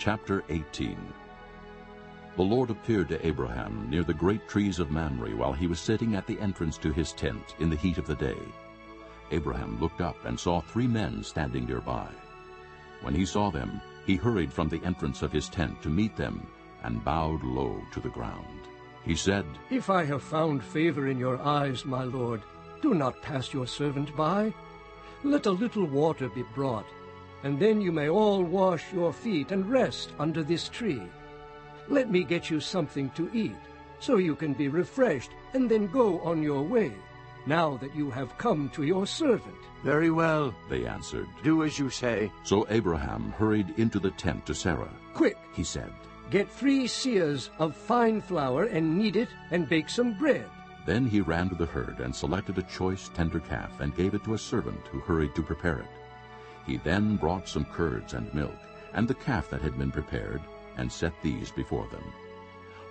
Chapter 18 The Lord appeared to Abraham near the great trees of Mamre while he was sitting at the entrance to his tent in the heat of the day. Abraham looked up and saw three men standing nearby. When he saw them, he hurried from the entrance of his tent to meet them and bowed low to the ground. He said, If I have found favor in your eyes, my lord, do not pass your servant by. Let a little water be brought, and then you may all wash your feet and rest under this tree. Let me get you something to eat, so you can be refreshed, and then go on your way, now that you have come to your servant. Very well, they answered. do as you say. So Abraham hurried into the tent to Sarah. Quick, He said, get three seahs of fine flour and knead it and bake some bread. Then he ran to the herd and selected a choice tender calf and gave it to a servant who hurried to prepare it. He then brought some curds and milk and the calf that had been prepared and set these before them.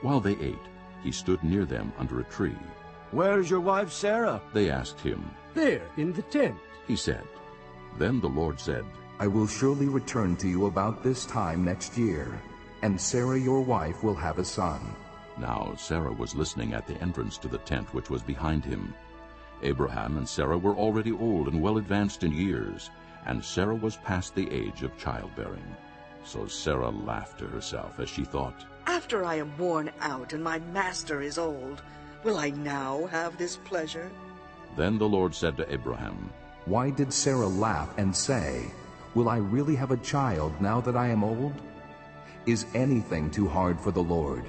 While they ate, he stood near them under a tree. Where is your wife Sarah? They asked him. There, in the tent. He said, Then the Lord said, I will surely return to you about this time next year, and Sarah your wife will have a son. Now Sarah was listening at the entrance to the tent which was behind him. Abraham and Sarah were already old and well advanced in years, and Sarah was past the age of childbearing. So Sarah laughed to herself as she thought, After I am worn out and my master is old, will I now have this pleasure? Then the Lord said to Abraham, Why did Sarah laugh and say, Will I really have a child now that I am old? Is anything too hard for the Lord?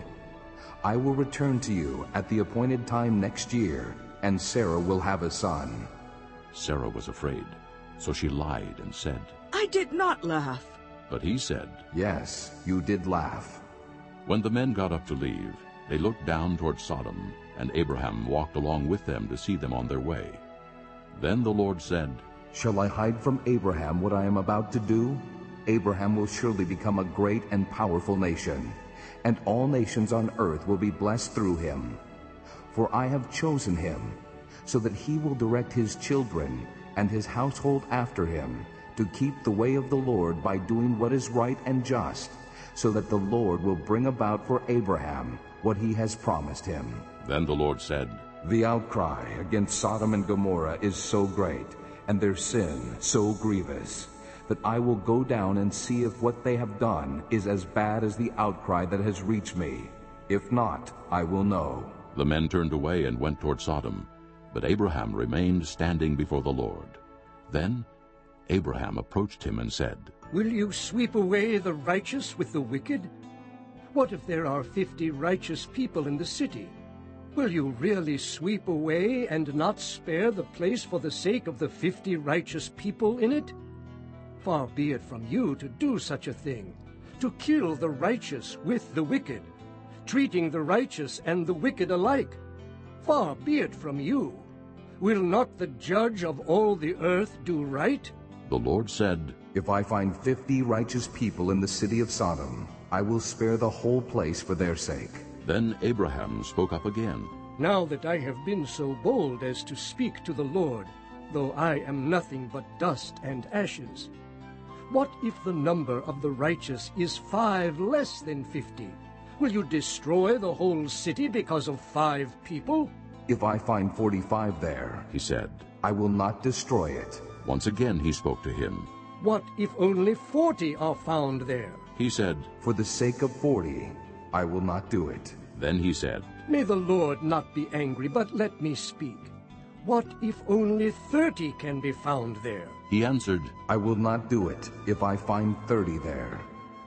I will return to you at the appointed time next year, and Sarah will have a son. Sarah was afraid, so she lied and said, I did not laugh. But he said, Yes, you did laugh. When the men got up to leave, they looked down toward Sodom, and Abraham walked along with them to see them on their way. Then the Lord said, Shall I hide from Abraham what I am about to do? Abraham will surely become a great and powerful nation, and all nations on earth will be blessed through him. For I have chosen him, so that he will direct his children and his household after him, to keep the way of the Lord by doing what is right and just, so that the Lord will bring about for Abraham what he has promised him. Then the Lord said, The outcry against Sodom and Gomorrah is so great, and their sin so grievous, that I will go down and see if what they have done is as bad as the outcry that has reached me. If not, I will know. The men turned away and went toward Sodom, but Abraham remained standing before the Lord. Then Abraham approached him and said, Will you sweep away the righteous with the wicked? What if there are fifty righteous people in the city? Will you really sweep away and not spare the place for the sake of the fifty righteous people in it? Far be it from you to do such a thing, to kill the righteous with the wicked, treating the righteous and the wicked alike. Far be it from you. Will not the judge of all the earth do right? The Lord said, If I find fifty righteous people in the city of Sodom, I will spare the whole place for their sake. Then Abraham spoke up again. Now that I have been so bold as to speak to the Lord, though I am nothing but dust and ashes, what if the number of the righteous is five less than fifty? Will you destroy the whole city because of five people? If I find forty-five there, He said, I will not destroy it. Once again he spoke to him. What if only forty are found there? He said, For the sake of forty, I will not do it. Then he said, May the Lord not be angry, but let me speak. What if only thirty can be found there? He answered, I will not do it if I find thirty there.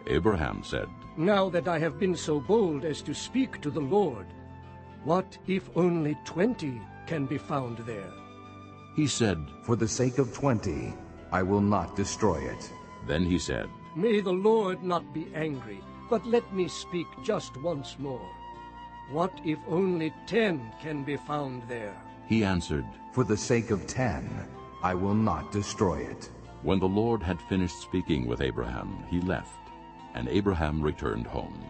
Abraham said, Now that I have been so bold as to speak to the Lord, what if only twenty can be found there? He said, For the sake of twenty, I will not destroy it. Then he said, May the Lord not be angry, but let me speak just once more. What if only ten can be found there? He answered, For the sake of ten, I will not destroy it. When the Lord had finished speaking with Abraham, he left, and Abraham returned home.